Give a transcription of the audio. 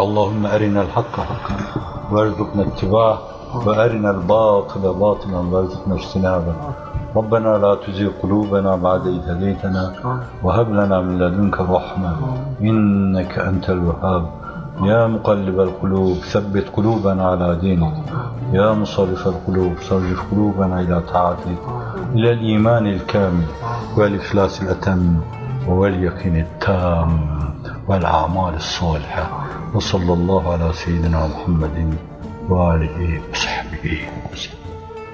اللهم أرنا الحق حقا وارزقنا اتباعه وأرنا الباطل باطلا وارزقنا اجتنابه. ربنا لا تزغ قلوبنا بعد إذ هديتنا وهب لنا من لدنك رحمة. إنك أنت الوهاب. يا مقلب القلوب ثبت قلوبنا على دينك. يا مصرف القلوب صرف قلوبنا إلى طاعتك. إلى الإيمان الكامل والإخلاص الأتم واليقين التام. والأعمال الصالحة وصلى الله على سيدنا محمد وآله وصحبه وسلم.